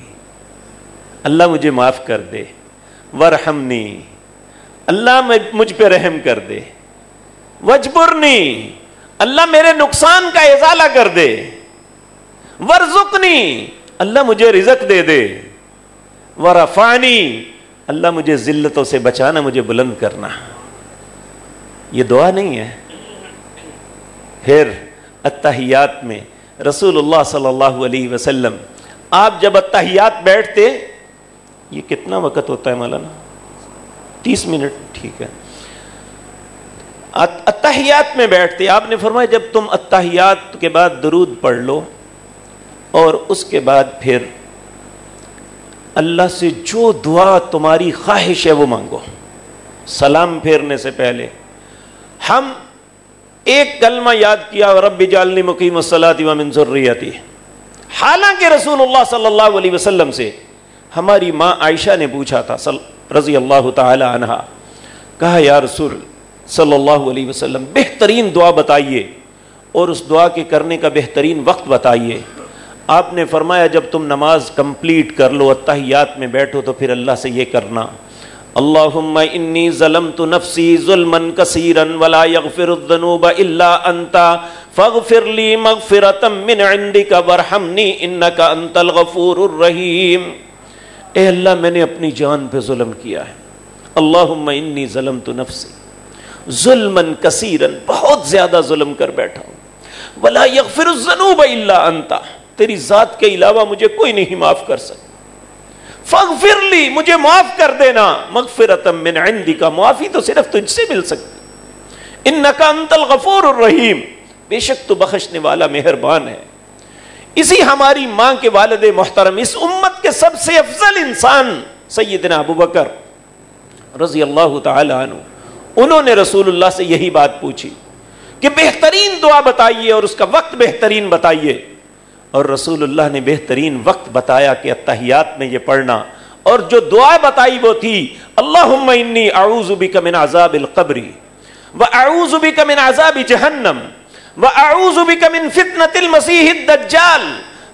اللہ مجھے معاف کر دے، ورحمنی۔ اللہ مجھ پہ رحم کر دے۔ وجبرنی، اللہ میرے نقصان کا ازالہ کر دے۔ ورزقنی، اللہ مجھے رزق دے دے۔ ورفانی اللہ مجھے ذلتوں سے بچانا، مجھے بلند کرنا۔ یہ دعا نہیں ہے۔ پھر اتحیات میں رسول اللہ صلی اللہ علیہ وسلم، آپ جب اتحیات بیٹھتے، یہ کتنا وقت ہوتا ہے مولانا؟ تیس منٹ، ٹھیک ہے۔ اتحیات میں بیٹھتے، آپ نے فرمایا جب تم اتحیات کے بعد درود پڑھ لو اور اس کے بعد پھر اللہ سے جو دعا تمہاری خواہش ہے وہ مانگو۔ سلام پھیرنے سے پہلے۔ ہم ایک کلمہ یاد کیا، رب جالنی مقیم الصلاۃ و منظر حالانکہ رسول اللہ صلی اللہ علیہ وسلم سے ہماری ماں عائشہ نے پوچھا تھا رضی اللہ تعالی عنہ کہا، یا رسول، صلی اللہ علیہ وسلم، بہترین دعا بتائیے اور اس دعا کے کرنے کا بہترین وقت بتائیے۔ آپ نے فرمایا، جب تم نماز کمپلیٹ کر لو، اتحیات میں بیٹھو، تو پھر اللہ سے یہ کرنا۔ اللہم انی ظلمت نفسی ظلما کثیرا ولا یغفر الذنوب الا انتا فاغفر لی مغفرتا من عندک ورحمنی انکا انت الغفور الرحیم۔ اے اللہ میں نے اپنی جان پہ ظلم کیا ہے۔ اللہم انی ظلمت نفسی۔ ظلما کثیرا بہت زیادہ ظلم کر بیٹھا ہوں۔ ولا یغفر الذنوب الا انتا تیری ذات کے علاوہ مجھے کوئی نہیں معاف کر سکتا۔ فغفر لی، مجھے معاف کر دینا۔ مغفرت من عندی کا معافی تو صرف تجھ سے مل سکتی۔ انکا انت الغفور الرحیم۔ بے شک تو بخشنے والا مہربان ہے۔ اسی ہماری ماں کے والد محترم، اس امت کے سب سے افضل انسان سیدنا ابو بکر رضی اللہ تعالی عنہ۔ انہوں نے رسول اللہ سے یہی بات پوچھی کہ بہترین دعا بتائیے اور اس کا وقت بہترین بتائیے۔ اور رسول اللہ نے بہترین وقت بتایا کہ اتحیات میں یہ پڑھنا۔ اور جو دعا بتائی وہ تھی، اللہم انی اعوذ بک من عذاب القبر و اعوذ بک من عذاب جہنم و اعوذ بک من فتنة المسیح الدجال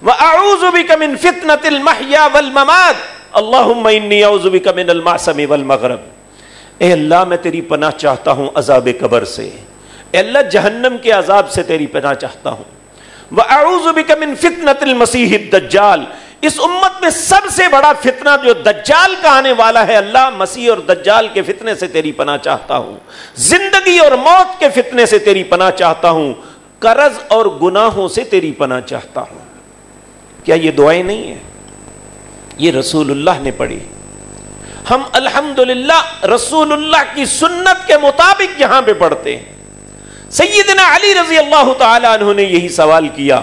و اعوذ بک من فتنة المحیا والممات اللہم انی اعوذ بک من المعصم والمغرب اے اللہ میں تیری پناہ چاہتا ہوں عذاب قبر سے۔ اے اللہ جہنم کے عذاب سے تیری پناہ چاہتا ہوں۔ وَأَعُوذُ بِكَ مِن فِتْنَةِ الْمَسِيحِ الدَّجَّالِ اس امت میں سب سے بڑا فتنہ جو دجال کا آنے والا ہے، اللہ مسیح اور دجال کے فتنے سے تیری پناہ چاہتا ہوں۔ زندگی اور موت کے فتنے سے تیری پناہ چاہتا ہوں۔ قرض اور گناہوں سے تیری پناہ چاہتا ہوں۔ کیا یہ دعائیں نہیں ہیں؟ یہ رسول اللہ نے پڑھی۔ ہم الحمدللہ رسول اللہ کی سنت کے مطابق یہاں پہ پڑھتے ہیں۔ سیدنا علی رضی اللہ تعالی عنہ نے یہی سوال کیا۔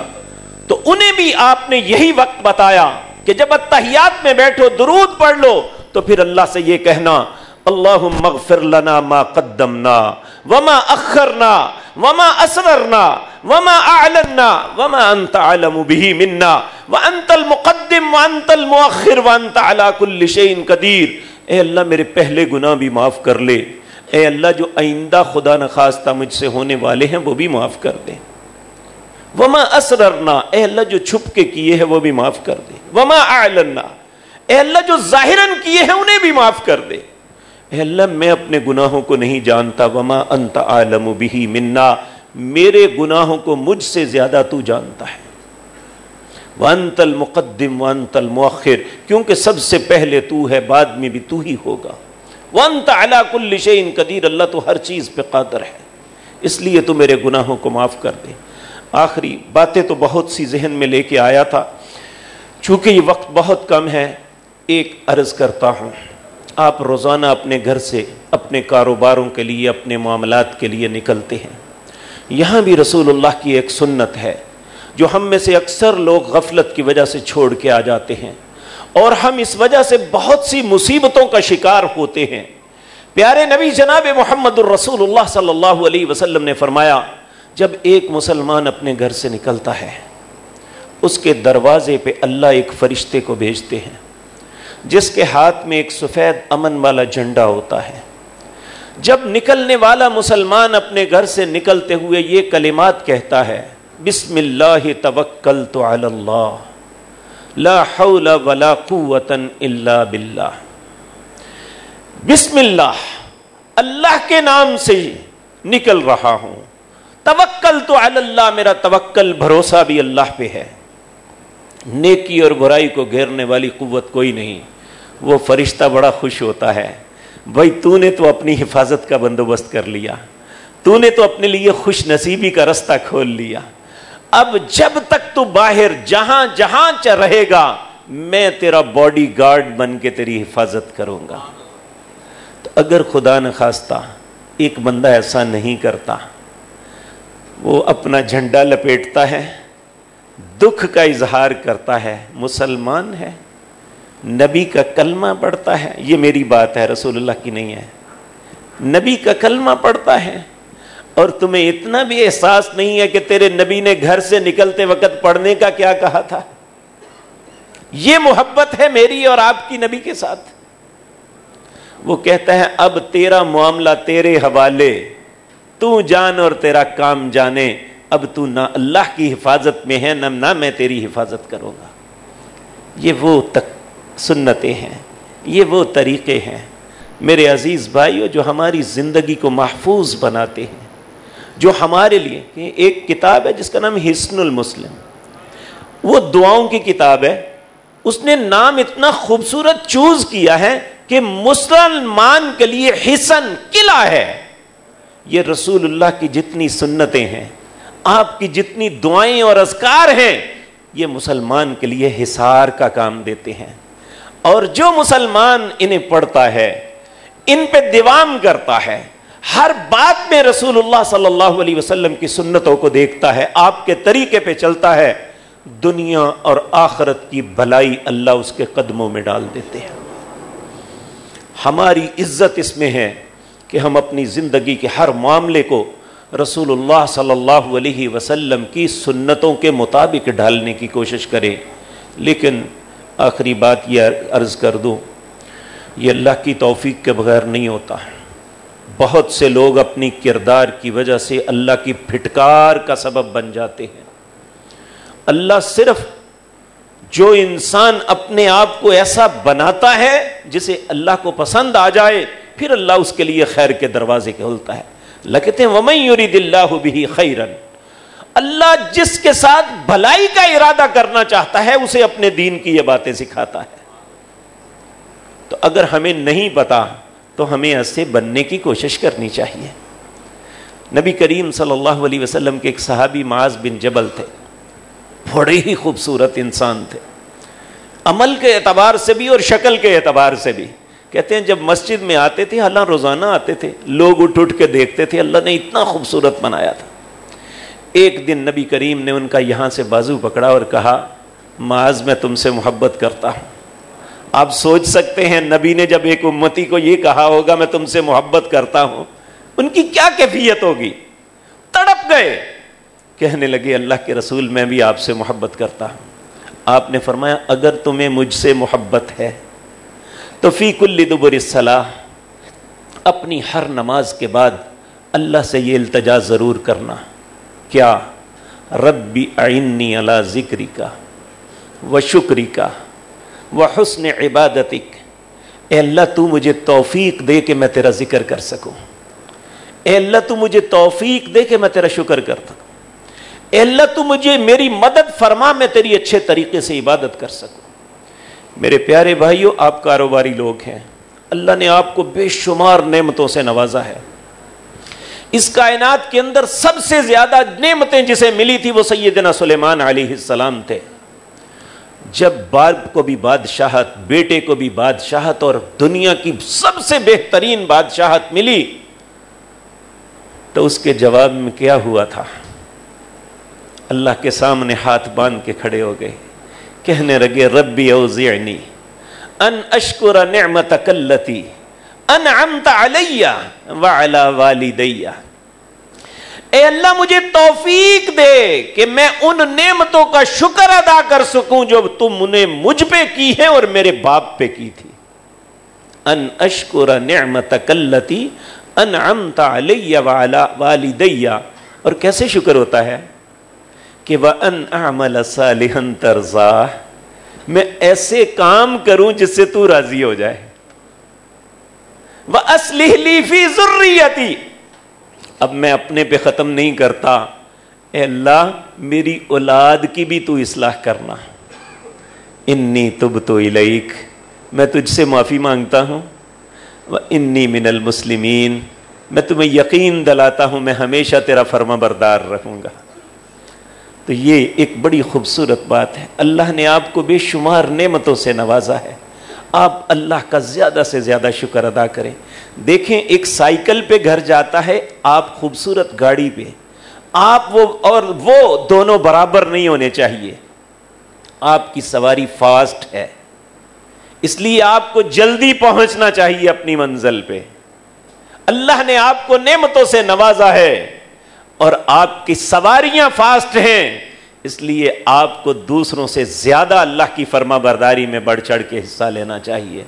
تو انہیں بھی آپ نے یہی وقت بتایا کہ جب اتحیات میں بیٹھو، درود پڑھ لو، تو پھر اللہ سے یہ کہنا، اللہم مغفر لنا ما قدمنا، وما اخرنا، وما اسررنا وما اعلننا وما انت علم به منا وانت المقدم وانت المؤخر وانت على كل شيء قدیر اے اللہ، میرے پہلے گناہ بھی معاف کر لے۔ اے اللہ، جو آئندہ خدا نخواستہ مجھ سے ہونے والے ہیں، وہ بھی معاف کر دے۔ وما اسررنا اے اللہ، جو چھپ کے کیے ہیں، وہ بھی معاف کر دے۔ وما اعلنا اے اللہ، جو ظاہراً کیے ہیں، انہیں بھی معاف کر دے۔ اے اللہ، میں اپنے گناہوں کو نہیں جانتا۔ وما انت عالم بھی منا میرے گناہوں کو مجھ سے زیادہ تو جانتا ہے۔ وانت المقدم، وانت المؤخر، کیونکہ سب سے پہلے تو ہے، بعد میں بھی تو ہی ہوگا۔ وانت علا کل شیء قدیر، اللہ تو ہر چیز پہ قادر ہے۔ اس لیے تو میرے گناہوں کو معاف کر دے۔ آخری باتیں تو بہت سی ذہن میں لے کے آیا تھا۔ چونکہ یہ وقت بہت کم ہے، ایک عرض کرتا ہوں، آپ روزانہ اپنے گھر سے اپنے کاروباروں کے لیے، اپنے معاملات کے لیے نکلتے ہیں۔ یہاں بھی رسول اللہ کی ایک سنت ہے جو ہم میں سے اکثر لوگ غفلت کی وجہ سے چھوڑ کے آ جاتے ہیں اور ہم اس وجہ سے بہت سی مصیبتوں کا شکار ہوتے ہیں۔ پیارے نبی جناب محمد الرسول اللہ صلی اللہ علیہ وسلم نے فرمایا، جب ایک مسلمان اپنے گھر سے نکلتا ہے، اس کے دروازے پہ اللہ ایک فرشتے کو بھیجتے ہیں، جس کے ہاتھ میں ایک سفید امن والا جھنڈا ہوتا ہے۔ جب نکلنے والا مسلمان اپنے گھر سے نکلتے ہوئے یہ کلمات کہتا ہے، بسم اللہ توکل تو اللہ، لا حول ولا قوت الا باللہ۔ بسم اللہ اللہ کے نام سے نکل رہا ہوں۔ توکل تو اللہ، میرا توکل بھروسہ بھی اللہ پہ ہے۔ نیکی اور برائی کو گھیرنے والی قوت کوئی نہیں، وہ فرشتہ بڑا خوش ہوتا ہے۔ بھائی تو نے تو اپنی حفاظت کا بندوبست کر لیا۔ تو نے تو اپنے لیے خوش نصیبی کا رستہ کھول لیا۔ اب جب تک تو باہر جہاں جہاں چ رہے گا، میں تیرا باڈی گارڈ بن کے تیری حفاظت کروں گا۔ تو اگر خدا نخواستہ ایک بندہ ایسا نہیں کرتا، وہ اپنا جھنڈا لپیٹتا ہے، دکھ کا اظہار کرتا ہے، مسلمان ہے۔ نبی کا کلمہ پڑھتا ہے، یہ میری بات ہے، رسول اللہ کی نہیں ہے۔ نبی کا کلمہ پڑھتا ہے، اور تمہیں اتنا بھی احساس نہیں ہے کہ تیرے نبی نے گھر سے نکلتے وقت پڑھنے کا کیا کہا تھا۔ یہ محبت ہے میری اور آپ کی نبی کے ساتھ۔ وہ کہتا ہے، اب تیرا معاملہ تیرے حوالے، تو جان اور تیرا کام جانے۔ اب تو نہ اللہ کی حفاظت میں ہے، نہ نہ میں تیری حفاظت کروں گا۔ یہ وہ تک سنتیں ہیں۔ یہ وہ طریقے ہیں۔ میرے عزیز بھائیو، جو ہماری زندگی کو محفوظ بناتے ہیں۔ جو ہمارے لیے ایک کتاب ہے جس کا نام حسن المسلم۔ وہ دعاؤں کی کتاب ہے۔ اس نے نام اتنا خوبصورت چوز کیا ہے کہ مسلمان کے لیے حسن قلعہ ہے۔ یہ رسول اللہ کی جتنی سنتیں ہیں، آپ کی جتنی دعائیں اور اذکار ہیں، یہ مسلمان کے لیے حصار کا کام دیتے ہیں۔ اور جو مسلمان انہیں پڑھتا ہے، ان پہ دیوام کرتا ہے، ہر بات میں رسول اللہ صلی اللہ علیہ وسلم کی سنتوں کو دیکھتا ہے، آپ کے طریقے پہ چلتا ہے، دنیا اور آخرت کی بھلائی اللہ اس کے قدموں میں ڈال دیتے ہیں۔ ہماری عزت اس میں ہے کہ ہم اپنی زندگی کے ہر معاملے کو رسول اللہ صلی اللہ علیہ وسلم کی سنتوں کے مطابق ڈھالنے کی کوشش کریں۔ لیکن آخری بات یہ عرض کر دوں، یہ اللہ کی توفیق کے بغیر نہیں ہوتا۔ بہت سے لوگ اپنی کردار کی وجہ سے اللہ کی پھٹکار کا سبب بن جاتے ہیں۔ اللہ صرف جو انسان اپنے آپ کو ایسا بناتا ہے جسے اللہ کو پسند آ جائے، پھر اللہ اس کے لیے خیر کے دروازے کھولتا ہے۔ لگتے بھی خیرن اللہ جس کے ساتھ بھلائی کا ارادہ کرنا چاہتا ہے، اسے اپنے دین کی یہ باتیں سکھاتا ہے۔ تو اگر ہمیں نہیں پتا، تو ہمیں ایسے بننے کی کوشش کرنی چاہیے۔ نبی کریم صلی اللہ علیہ وسلم کے ایک صحابی معاذ بن جبل تھے۔ بڑے ہی خوبصورت انسان تھے۔ عمل کے اعتبار سے بھی اور شکل کے اعتبار سے بھی۔ کہتے ہیں، جب مسجد میں آتے تھے اللہ روزانہ آتے تھے۔ لوگ اٹھ اٹھ کے دیکھتے تھے، اللہ نے اتنا خوبصورت بنایا تھا۔ ایک دن نبی کریم نے ان کا یہاں سے بازو پکڑا اور کہا، معاذ میں تم سے محبت کرتا ہوں۔ آپ سوچ سکتے ہیں، نبی نے جب ایک امتی کو یہ کہا ہوگا، میں تم سے محبت کرتا ہوں، ان کی کیا کیفیت ہوگی؟ تڑپ گئے۔ کہنے لگے، اللہ کے رسول، میں بھی آپ سے محبت کرتا ہوں۔ آپ نے فرمایا، اگر تمہیں مجھ سے محبت ہے، تو فی کل دبر صلاح اپنی ہر نماز کے بعد اللہ سے یہ التجا ضرور کرنا۔ کیا؟ ربی آئنی اللہ ذکری کا و شکری کا و حسن عبادتک۔ اے اللہ، تو مجھے توفیق دے کہ میں تیرا ذکر کر سکوں۔ اے اللہ، تو مجھے توفیق دے کہ میں تیرا شکر کرتا اے اللہ، تو مجھے میری مدد فرما، میں تیری اچھے طریقے سے عبادت کر سکوں۔ میرے پیارے بھائیوں آپ کاروباری لوگ ہیں۔ اللہ نے آپ کو بے شمار نعمتوں سے نوازا ہے۔ اس کائنات کے اندر سب سے زیادہ نعمتیں جسے ملی تھی وہ سیدنا سلیمان علیہ السلام تھے۔ جب باپ کو بھی بادشاہت، بیٹے کو بھی بادشاہت اور دنیا کی سب سے بہترین بادشاہت ملی، تو اس کے جواب میں کیا ہوا تھا؟ اللہ کے سامنے ہاتھ باندھ کے کھڑے ہو گئے۔ کہنے لگے، ربی اوزعنی، ان اشکر نعمتک اللتی۔ انعمت علی وعلا والدیہ اے اللہ مجھے توفیق دے کہ میں ان نعمتوں کا شکر ادا کر سکوں جو تم نے مجھ پہ کی ہے اور میرے باپ پہ کی تھی. ان اشکر نعمتک اللتی انعمت علی وعلا والدیہ اور کیسے شکر ہوتا ہے؟ کہ وہ ان اعمل صالحا ترزا میں ایسے کام کروں جس سے تو راضی ہو جائے. وہ اسلی فی ضروریتی اب میں اپنے پہ ختم نہیں کرتا۔ اے اللہ، میری اولاد کی بھی تو اصلاح کرنا۔ انی تب تو الیک میں تجھ سے معافی مانگتا ہوں۔ وہ انی من المسلمین میں تمہیں یقین دلاتا ہوں، میں ہمیشہ تیرا فرما بردار رہوں گا۔ تو یہ ایک بڑی خوبصورت بات ہے۔ اللہ نے آپ کو بے شمار نعمتوں سے نوازا ہے۔ آپ اللہ کا زیادہ سے زیادہ شکر ادا کریں۔ دیکھیں، ایک سائیکل پہ گھر جاتا ہے، آپ خوبصورت گاڑی پہ۔ آپ وہ اور وہ دونوں برابر نہیں ہونے چاہیے۔ آپ کی سواری فاسٹ ہے۔ اس لیے آپ کو جلدی پہنچنا چاہیے اپنی منزل پہ۔ اللہ نے آپ کو نعمتوں سے نوازا ہے اور آپ کی سواریاں فاسٹ ہیں۔ اس لیے آپ کو دوسروں سے زیادہ اللہ کی فرما برداری میں بڑھ چڑھ کے حصہ لینا چاہیے۔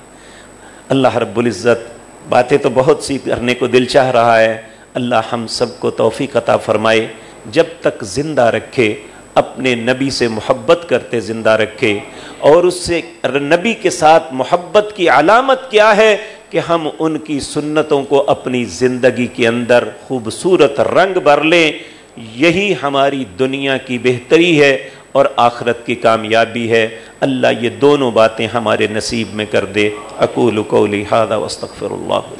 اللہ رب العزت باتیں تو بہت سی کرنے کو دل چاہ رہا ہے۔ اللہ ہم سب کو توفیق عطا فرمائے۔ جب تک زندہ رکھے، اپنے نبی سے محبت کرتے زندہ رکھے۔ اور اس سے نبی کے ساتھ محبت کی علامت کیا ہے؟ کہ ہم ان کی سنتوں کو اپنی زندگی کے اندر خوبصورت رنگ بھر لیں۔ یہی ہماری دنیا کی بہتری ہے اور آخرت کی کامیابی ہے۔ اللہ یہ دونوں باتیں ہمارے نصیب میں کر دے۔ اکول کو لہٰذا وسطر اللہ.